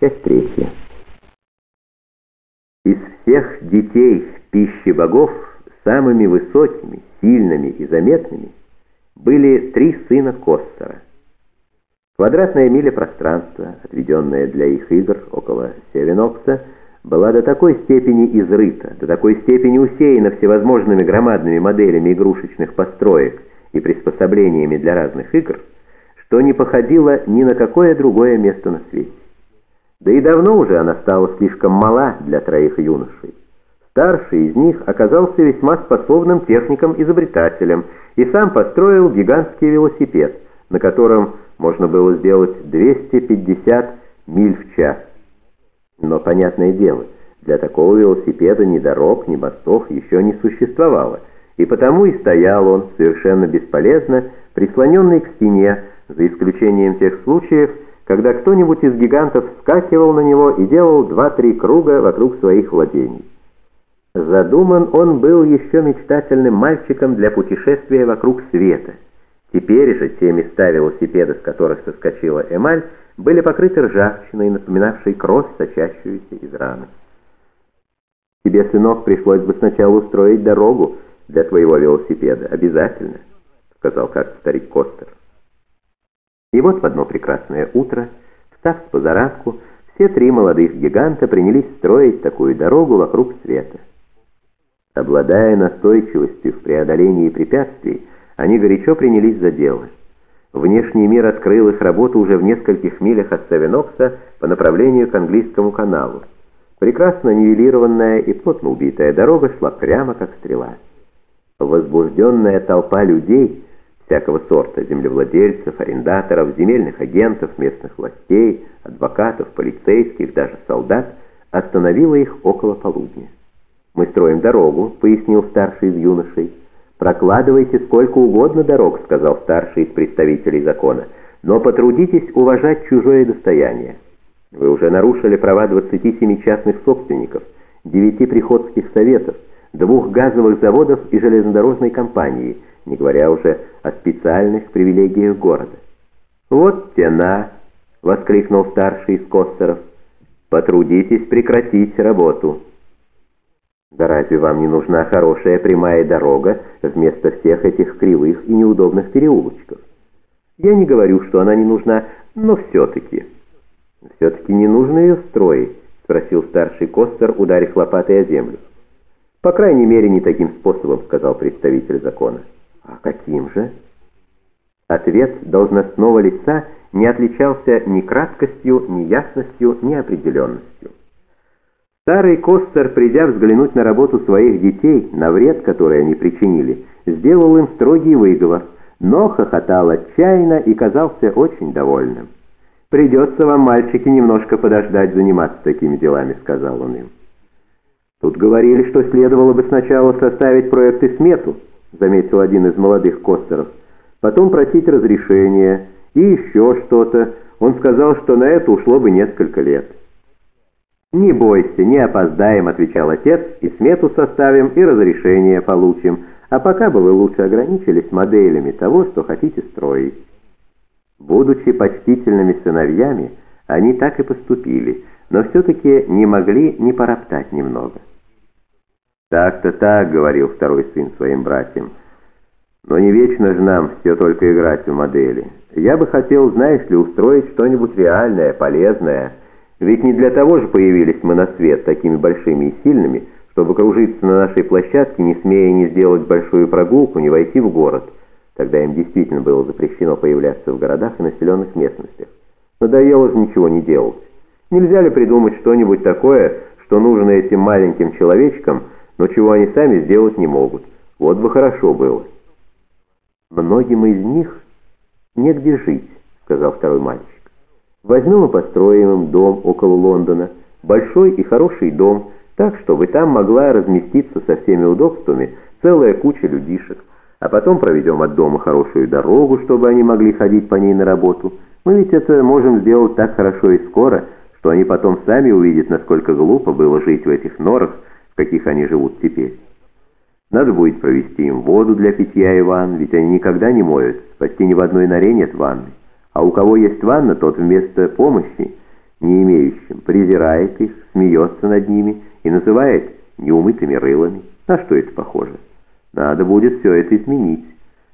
Часть третья. Из всех детей пищи богов самыми высокими, сильными и заметными были три сына Костера. Квадратная миля пространства, отведенная для их игр около Севенокса, была до такой степени изрыта, до такой степени усеяна всевозможными громадными моделями игрушечных построек и приспособлениями для разных игр, что не походила ни на какое другое место на свете. Да и давно уже она стала слишком мала для троих юношей. Старший из них оказался весьма способным техником-изобретателем и сам построил гигантский велосипед, на котором можно было сделать 250 миль в час. Но, понятное дело, для такого велосипеда ни дорог, ни мостов еще не существовало, и потому и стоял он совершенно бесполезно, прислоненный к стене, за исключением тех случаев, когда кто-нибудь из гигантов вскакивал на него и делал два-три круга вокруг своих владений. Задуман он был еще мечтательным мальчиком для путешествия вокруг света. Теперь же те места велосипеда, с которых соскочила эмаль, были покрыты ржавчиной, напоминавшей кровь, сочащуюся из раны. «Тебе, сынок, пришлось бы сначала устроить дорогу для твоего велосипеда, обязательно», — сказал как старик Костер. И вот в одно прекрасное утро, встав с позаранку, все три молодых гиганта принялись строить такую дорогу вокруг света. Обладая настойчивостью в преодолении препятствий, они горячо принялись за дело. Внешний мир открыл их работу уже в нескольких милях от Савенокса по направлению к английскому каналу. Прекрасно нивелированная и плотно убитая дорога шла прямо как стрела. Возбужденная толпа людей — всякого сорта землевладельцев, арендаторов, земельных агентов, местных властей, адвокатов, полицейских, даже солдат, остановила их около полудня. «Мы строим дорогу», — пояснил старший из юношей. «Прокладывайте сколько угодно дорог», — сказал старший из представителей закона, «но потрудитесь уважать чужое достояние. Вы уже нарушили права 27 частных собственников, 9 приходских советов, двух газовых заводов и железнодорожной компании — не говоря уже о специальных привилегиях города. «Вот тена!» — воскликнул старший из Костеров. «Потрудитесь прекратить работу». «Да разве вам не нужна хорошая прямая дорога вместо всех этих кривых и неудобных переулочков? Я не говорю, что она не нужна, но все-таки». «Все-таки не нужно ее строить?» — спросил старший Костер, ударив лопатой о землю. «По крайней мере, не таким способом», — сказал представитель закона. А каким же? Ответ должностного лица не отличался ни краткостью, ни ясностью, ни определенностью. Старый Костер, придя взглянуть на работу своих детей, на вред, который они причинили, сделал им строгий выговор, но хохотал отчаянно и казался очень довольным. «Придется вам, мальчики, немножко подождать заниматься такими делами», — сказал он им. Тут говорили, что следовало бы сначала составить проект и смету, — заметил один из молодых Костеров. «Потом просить разрешения и еще что-то. Он сказал, что на это ушло бы несколько лет». «Не бойся, не опоздаем», — отвечал отец, «и смету составим, и разрешение получим. А пока бы вы лучше ограничились моделями того, что хотите строить». Будучи почтительными сыновьями, они так и поступили, но все-таки не могли не пороптать немного. «Так-то так», — говорил второй сын своим братьям. «Но не вечно же нам все только играть в модели. Я бы хотел, знаешь ли, устроить что-нибудь реальное, полезное. Ведь не для того же появились мы на свет такими большими и сильными, чтобы кружиться на нашей площадке, не смея не сделать большую прогулку, не войти в город. Тогда им действительно было запрещено появляться в городах и населенных местностях. Надоело же ничего не делать. Нельзя ли придумать что-нибудь такое, что нужно этим маленьким человечкам, но чего они сами сделать не могут. Вот бы хорошо было. Многим из них негде жить, сказал второй мальчик. Возьмем и построим им дом около Лондона, большой и хороший дом, так, чтобы там могла разместиться со всеми удобствами целая куча людишек, а потом проведем от дома хорошую дорогу, чтобы они могли ходить по ней на работу. Мы ведь это можем сделать так хорошо и скоро, что они потом сами увидят, насколько глупо было жить в этих норах, каких они живут теперь. Надо будет провести им воду для питья и ванн, ведь они никогда не моют, почти ни в одной норе нет ванны. А у кого есть ванна, тот вместо помощи не имеющим, презирает их, смеется над ними и называет неумытыми рылами. На что это похоже? Надо будет все это изменить.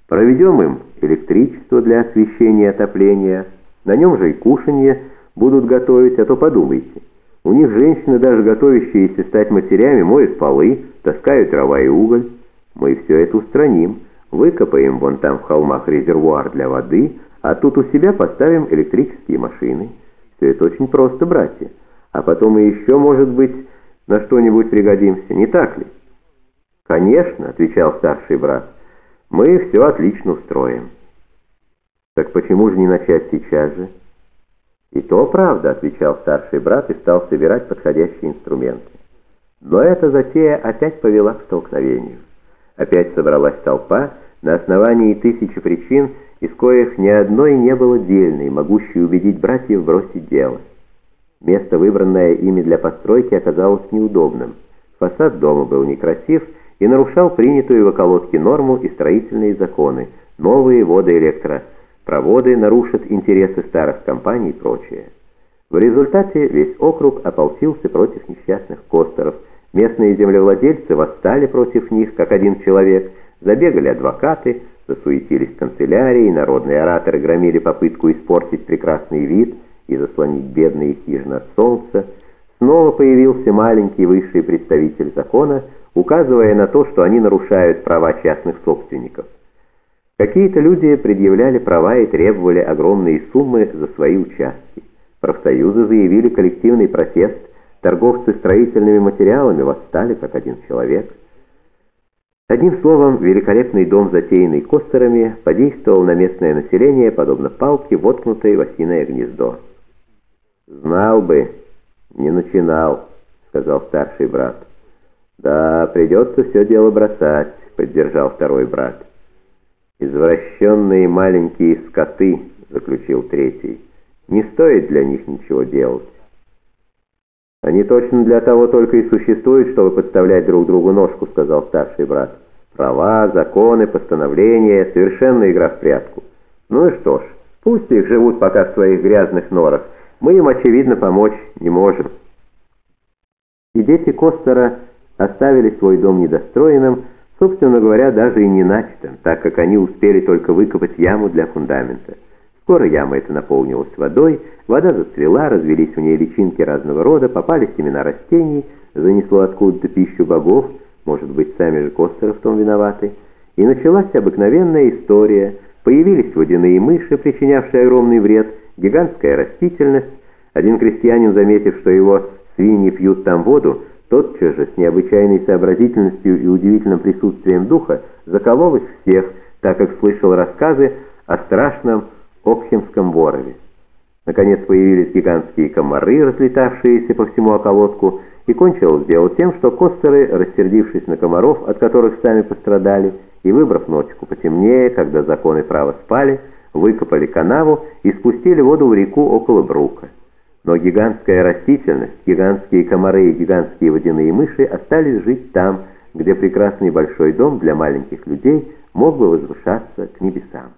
Проведем им электричество для освещения и отопления, на нем же и кушанье будут готовить, а то подумайте. У них женщины, даже готовящиеся стать матерями, моют полы, таскают дрова и уголь. Мы все это устраним, выкопаем вон там в холмах резервуар для воды, а тут у себя поставим электрические машины. Все это очень просто, братья. А потом и еще, может быть, на что-нибудь пригодимся, не так ли? «Конечно», — отвечал старший брат, — «мы все отлично устроим». «Так почему же не начать сейчас же?» «И то правда», — отвечал старший брат и стал собирать подходящие инструменты. Но эта затея опять повела к столкновению. Опять собралась толпа на основании тысячи причин, из коих ни одной не было дельной, могущей убедить братьев бросить дело. Место, выбранное ими для постройки, оказалось неудобным. Фасад дома был некрасив и нарушал принятую в околотке норму и строительные законы, новые водоэлектропроводы нарушат интересы старых компаний и прочее. В результате весь округ ополчился против несчастных костеров, местные землевладельцы восстали против них, как один человек, забегали адвокаты, засуетились канцелярии, народные ораторы громили попытку испортить прекрасный вид и заслонить бедные хижины от солнца, снова появился маленький высший представитель закона, указывая на то, что они нарушают права частных собственников. Какие-то люди предъявляли права и требовали огромные суммы за свои участки. Профсоюзы заявили коллективный протест, торговцы строительными материалами восстали как один человек. Одним словом, великолепный дом, затеянный костерами, подействовал на местное население, подобно палке, воткнутой в осиное гнездо. «Знал бы, не начинал», — сказал старший брат. «Да, придется все дело бросать», — поддержал второй брат. «Извращенные маленькие скоты», — заключил третий. «Не стоит для них ничего делать». «Они точно для того только и существуют, чтобы подставлять друг другу ножку», — сказал старший брат. «Права, законы, постановления, совершенно игра в прятку. Ну и что ж, пусть их живут пока в своих грязных норах. Мы им, очевидно, помочь не можем». И дети Костера оставили свой дом недостроенным, собственно говоря, даже и не начатым, так как они успели только выкопать яму для фундамента. Скоро яма эта наполнилась водой, вода зацвела, развелись в ней личинки разного рода, попали семена растений, занесло откуда-то пищу богов, может быть, сами же Костеры в том виноваты, и началась обыкновенная история, появились водяные мыши, причинявшие огромный вред, гигантская растительность. Один крестьянин, заметив, что его свиньи пьют там воду, тотчас же с необычайной сообразительностью и удивительным присутствием духа заколол их всех, так как слышал рассказы о страшном Окхемском ворове. Наконец появились гигантские комары, разлетавшиеся по всему околотку, и кончилось дело тем, что костеры, рассердившись на комаров, от которых сами пострадали, и выбрав ночку потемнее, когда законы права спали, выкопали канаву и спустили воду в реку около Брука. Но гигантская растительность, гигантские комары и гигантские водяные мыши остались жить там, где прекрасный большой дом для маленьких людей мог бы возвышаться к небесам.